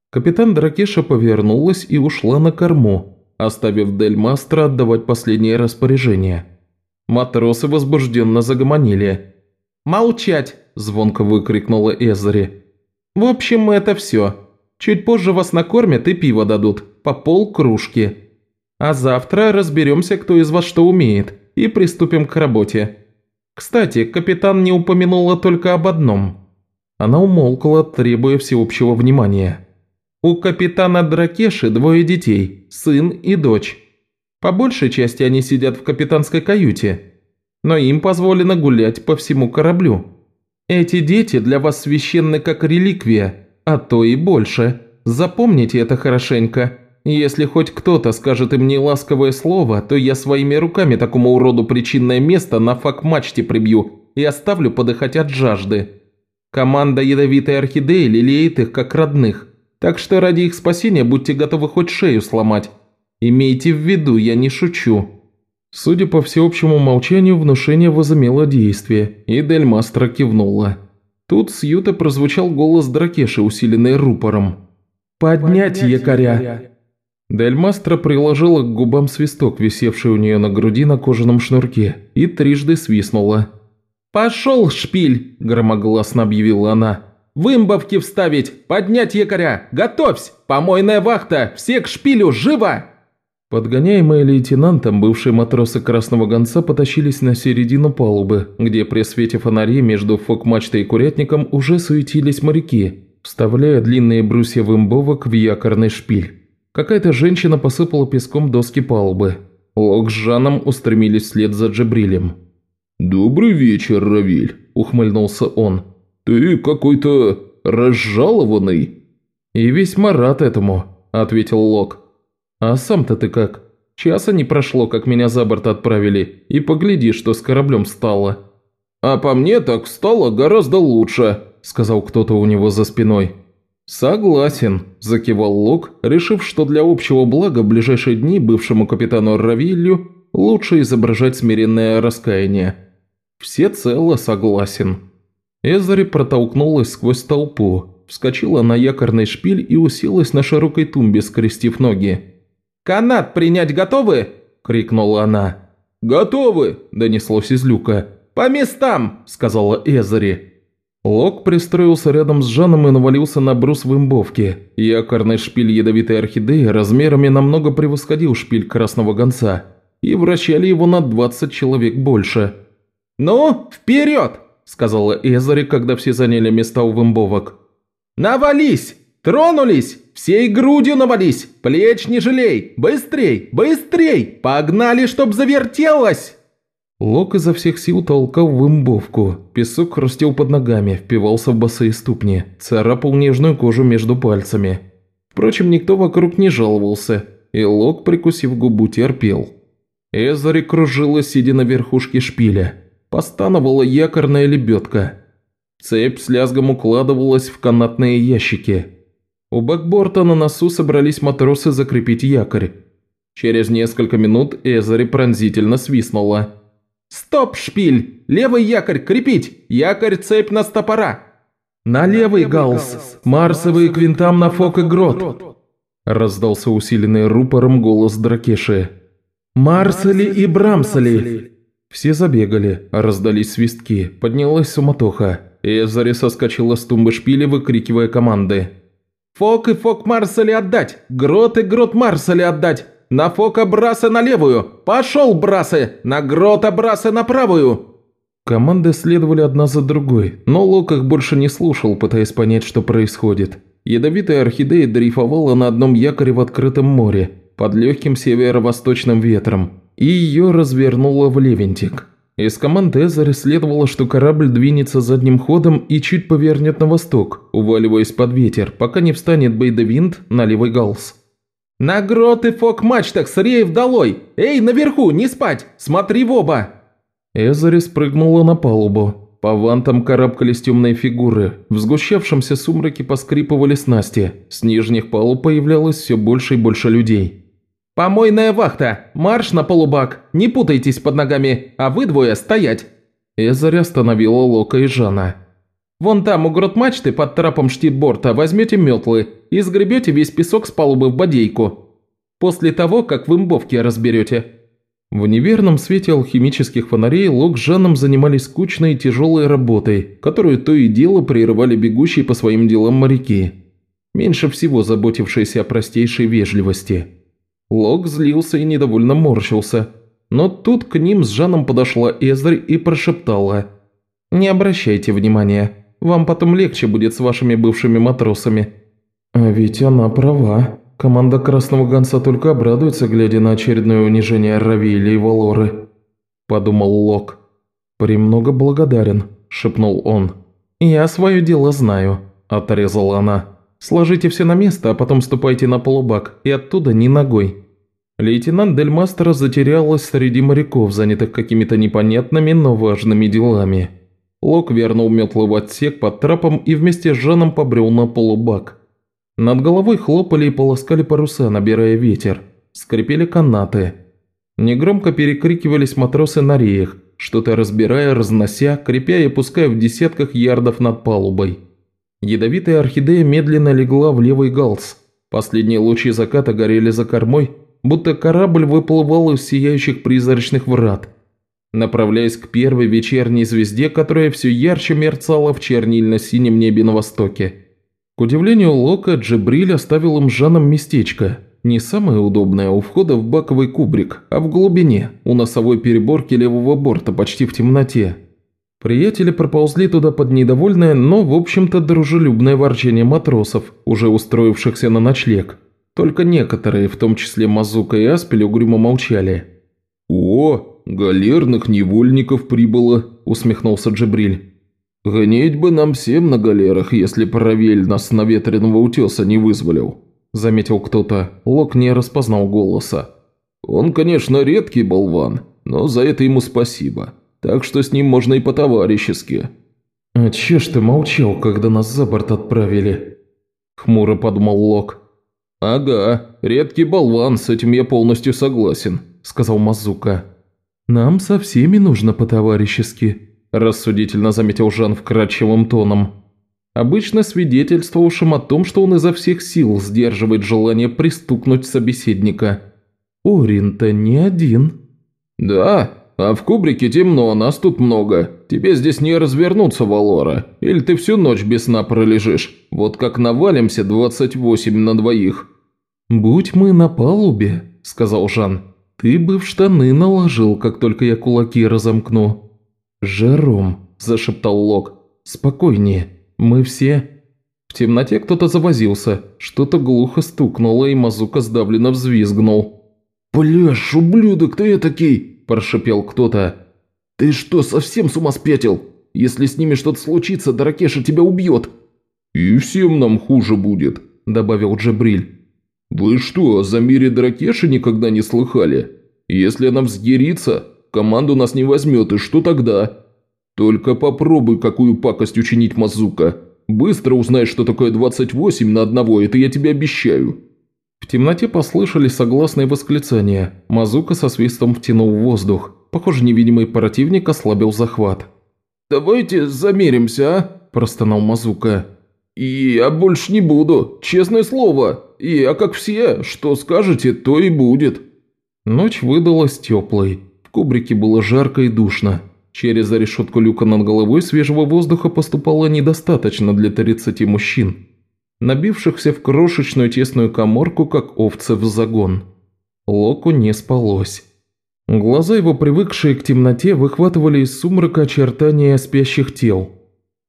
Капитан Дракеша повернулась и ушла на корму, оставив Дель Мастро отдавать последние распоряжения. Матросы возбужденно загомонили. «Молчать!» – звонко выкрикнула Эзри. «В общем, это все. Чуть позже вас накормят и пиво дадут, по пол кружки. А завтра разберемся, кто из вас что умеет, и приступим к работе. Кстати, капитан не упомянула только об одном». Она умолкла, требуя всеобщего внимания. У капитана Дракеши двое детей, сын и дочь. По большей части они сидят в капитанской каюте, но им позволено гулять по всему кораблю. Эти дети для вас священны как реликвия, а то и больше. Запомните это хорошенько. Если хоть кто-то скажет им неласковое слово, то я своими руками такому уроду причинное место на фак-мачте прибью и оставлю подыхать от жажды. Команда ядовитой орхидеи лелеет их как родных – Так что ради их спасения будьте готовы хоть шею сломать. Имейте в виду, я не шучу». Судя по всеобщему молчанию, внушение возымело действие, и Дель Мастро кивнула. Тут с юта прозвучал голос Дракеши, усиленный рупором. «Поднять якоря!» Дель Мастро приложила к губам свисток, висевший у нее на груди на кожаном шнурке, и трижды свистнула. «Пошел, шпиль!» – громогласно объявила она. «Вымбовки вставить! Поднять якоря! Готовься! Помойная вахта! Все к шпилю! Живо!» Подгоняемые лейтенантом, бывшие матросы Красного Гонца потащились на середину палубы, где при свете фонарей между фок-мачтой и курятником уже суетились моряки, вставляя длинные брусья вымбовок в якорный шпиль. Какая-то женщина посыпала песком доски палубы. Лок с Жаном устремились вслед за Джабрилем.
«Добрый вечер, Равиль», – ухмыльнулся он. «Ты какой-то разжалованный».
«И весьма рад этому», – ответил Лок. «А сам-то ты как? Часа не прошло, как меня за борт отправили, и погляди, что с кораблем стало».
«А по мне так стало гораздо лучше», – сказал кто-то у него за спиной.
«Согласен», – закивал Лок, решив, что для общего блага в ближайшие дни бывшему капитану Равилью лучше изображать смиренное раскаяние. «Всецело согласен». Эзари протолкнулась сквозь толпу, вскочила на якорный шпиль и уселась на широкой тумбе, скрестив ноги. «Канат принять готовы?» – крикнула она.
«Готовы!»
– донеслось из люка.
«По местам!» – сказала Эзари.
Лок пристроился рядом с Жаном и навалился на брус в имбовке. Якорный шпиль ядовитой орхидеи размерами намного превосходил шпиль красного гонца, и вращали его на 20 человек больше.
«Ну, вперед!» – сказала
Эзари, когда все заняли места у вымбовок.
«Навались! Тронулись! Всей грудью навались! Плеч не жалей! Быстрей! Быстрей! Погнали, чтоб завертелось!»
Лок изо всех сил толкал в имбовку. Песок хрустел под ногами, впивался в босые ступни, царапал нежную кожу между пальцами. Впрочем, никто вокруг не жаловался, и Лок, прикусив губу, терпел. Эзари кружила, сидя на верхушке шпиля. Постановала якорная лебедка. Цепь с лязгом укладывалась в канатные ящики. У бэкборта на носу собрались матросы закрепить якорь. Через несколько минут Эзари пронзительно свистнула.
«Стоп, шпиль! Левый якорь крепить! Якорь цепь на стопора!»
«На левый галс! Марсовый квинтам на фок и грот!» Раздался усиленный рупором голос Дракеши. «Марсели и Брамсели!» Все забегали, раздались свистки, поднялась суматоха. Эзари соскочила с тумбы шпиля, выкрикивая команды.
«Фок и фок Марсели отдать! Грот и грот Марсели отдать! На фока Браса на левую! Пошел, Брасы! На грота Брасы на правую!»
Команды следовали одна за другой, но Лок их больше не слушал, пытаясь понять, что происходит. Ядовитая орхидея дрейфовала на одном якоре в открытом море, под легким северо-восточным ветром, и ее развернуло в левентик. Из команд Эзер следовало, что корабль двинется задним ходом и чуть повернет на восток, уваливаясь под ветер, пока не встанет бейдевинд на левый галс.
«На грот и фок-мачтах с реев долой! Эй, наверху, не спать! Смотри в оба!»
Эзари спрыгнула на палубу. По вантам карабкались темные фигуры. В сгущавшемся сумраке поскрипывали снасти. С нижних палуб появлялось все больше и больше людей.
«Помойная вахта! Марш на полубак! Не путайтесь под ногами, а вы двое стоять!»
Эзарь остановила Лока и Жана.
«Вон там у грот-мачты под трапом штитборта возьмете метлы и сгребете весь песок с палубы в бодейку. После того, как в имбовке разберете».
В неверном свете алхимических фонарей Лок с Жаном занимались скучной и тяжелой работой, которую то и дело прерывали бегущие по своим делам моряки, меньше всего заботившиеся о простейшей вежливости. Лок злился и недовольно морщился. Но тут к ним с Жаном подошла Эзрь и прошептала. «Не обращайте внимания. Вам потом легче будет с вашими бывшими матросами». «А ведь она права. Команда Красного Гонца только обрадуется, глядя на очередное унижение Равили и Валоры», – подумал Лок. «Премного благодарен», – шепнул он. «Я свое дело знаю», – отрезала она. Сложите все на место, а потом ступайте на полубак, и оттуда ни ногой». Лейтенант Дель Мастера затерялась среди моряков, занятых какими-то непонятными, но важными делами. Лок вернул метлу в отсек под трапом и вместе с Жаном побрел на полубак. Над головой хлопали и полоскали паруса, набирая ветер. Скрипели канаты. Негромко перекрикивались матросы на реях, что-то разбирая, разнося, крепя и пуская в десятках ярдов над палубой. Ядовитая орхидея медленно легла в левый галс. Последние лучи заката горели за кормой, будто корабль выплывал из сияющих призрачных врат, направляясь к первой вечерней звезде, которая все ярче мерцала в чернильно-синем небе на востоке. К удивлению Лока, Джебриль оставил им Жаном местечко. Не самое удобное у входа в баковый кубрик, а в глубине, у носовой переборки левого борта, почти в темноте. Приятели проползли туда под недовольное, но, в общем-то, дружелюбное ворчание матросов, уже устроившихся на ночлег. Только некоторые, в том числе Мазука и Аспель, угрюмо молчали.
«О, галерных невольников прибыло», – усмехнулся Джебриль.
«Гонеть бы нам всем на галерах, если Паравель нас с наветренного утеса не вызволил», – заметил кто-то. Лок не распознал голоса. «Он, конечно, редкий болван, но за это ему спасибо. Так что с ним можно и по-товарищески».
«А че ж ты молчал, когда нас за борт отправили?» – хмуро подумал Лок.
«Ага, редкий болван, с этим я полностью согласен», – сказал Мазука.
«Нам со всеми нужно по-товарищески», рассудительно заметил Жан вкрадчивым тоном. Обычно свидетельствовавшим о том, что он изо всех сил сдерживает желание пристукнуть собеседника. «Орин-то не один».
«Да, а в кубрике темно, нас тут много. Тебе здесь не развернуться, Валора. Или ты всю ночь без сна пролежишь. Вот как навалимся 28 на двоих».
«Будь мы на палубе», – сказал Жан. «Ты бы в штаны наложил, как только я кулаки разомкну». «Жером», – зашептал Лок. «Спокойнее. Мы все...» В темноте кто-то завозился, что-то глухо стукнуло, и Мазука сдавленно взвизгнул.
«Пляж, ублюдок ты этакий!» – прошипел кто-то.
«Ты что, совсем с ума спятил? Если с ними что-то случится, Дракеша тебя убьет!»
«И всем нам хуже будет», – добавил Джабриль. «Вы что, о Замире Дракеши никогда не слыхали? Если она взъярится, Команду нас не возьмет, и что тогда? Только попробуй какую пакость учинить Мазука. Быстро узнаешь, что такое 28 на одного, это я тебе обещаю».
В темноте послышались согласные восклицания. Мазука со свистом втянул воздух. Похоже, невидимый противник ослабил захват.
«Давайте замеримся, а?» – простонал Мазука. «И я больше не буду, честное слово. Я как все, что скажете, то и будет».
Ночь выдалась теплой кубрике было жарко и душно. Через решетку люка над головой свежего воздуха поступало недостаточно для 30 мужчин, набившихся в крошечную тесную коморку, как овцы в загон. Локу не спалось. Глаза его, привыкшие к темноте, выхватывали из сумрака очертания спящих тел.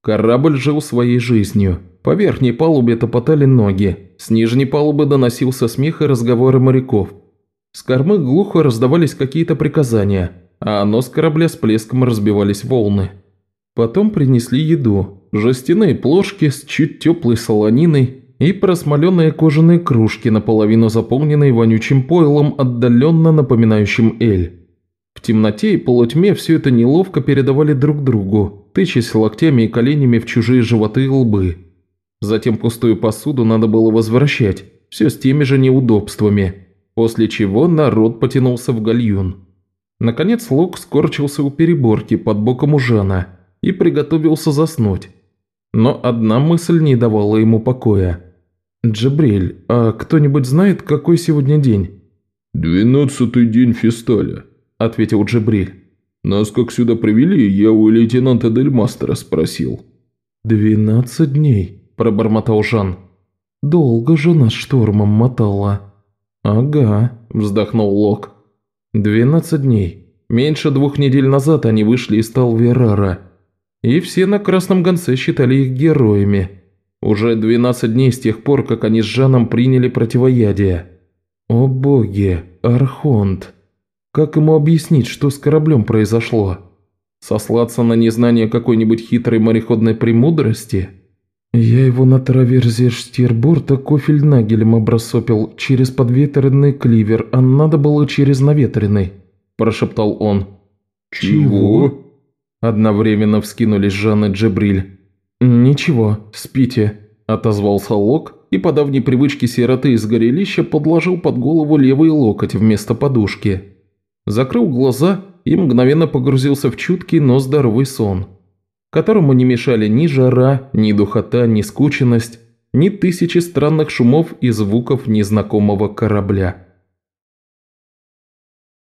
Корабль жил своей жизнью. По верхней палубе топотали ноги, с нижней палубы доносился смех и разговоры моряков – с кормы глухо раздавались какие-то приказания, а нос корабля с плеском разбивались волны. Потом принесли еду, жестяные плошки с чуть теплой солониной и просмоленные кожаные кружки, наполовину заполненные вонючим пойлом, отдаленно напоминающим эль. В темноте и полутьме все это неловко передавали друг другу, тычась локтями и коленями в чужие животы и лбы. Затем пустую посуду надо было возвращать, все с теми же неудобствами – после чего народ потянулся в гальюн. Наконец Лок скорчился у переборки под боком у Жана и приготовился заснуть. Но одна мысль не давала ему покоя. «Джабриль, а кто-нибудь знает, какой сегодня день?»
«Двенадцатый день фесталя», – ответил Джабриль. «Нас как сюда привели, я у лейтенанта Дель Мастера спросил».
«Двенадцать дней», – пробормотал Жан. «Долго же нас штормом мотало». «Ага», – вздохнул Лок. «Двенадцать дней. Меньше двух недель назад они вышли из Талверара. И все на Красном Гонце считали их героями. Уже двенадцать дней с тех пор, как они с Жаном приняли противоядие. О боги, Архонт! Как ему объяснить, что с кораблем произошло? Сослаться на незнание какой-нибудь хитрой мореходной премудрости?» «Я его на траверзе штирборта кофельнагелем обрасопил через подветренный кливер, а надо было через наветренный», – прошептал он.
«Чего?»
Одновременно вскинулись Жан и Джебриль. «Ничего, спите. – отозвался Лок и по давней привычке сироты из горелища подложил под голову левый локоть вместо подушки. Закрыл глаза и мгновенно погрузился в чуткий, но здоровый сон, которому не мешали ни жара, ни духота, ни скученность, ни тысячи странных шумов и звуков незнакомого корабля.